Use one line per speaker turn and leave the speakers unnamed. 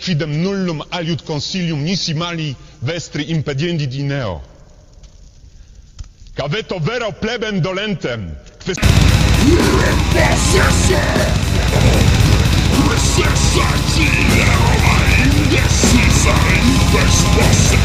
quidem nullum aliud consilium nisi mali vestri impediendi dineo. Caveto vero plebem dolentem, quest...
Recherche qui la Roma indecisa in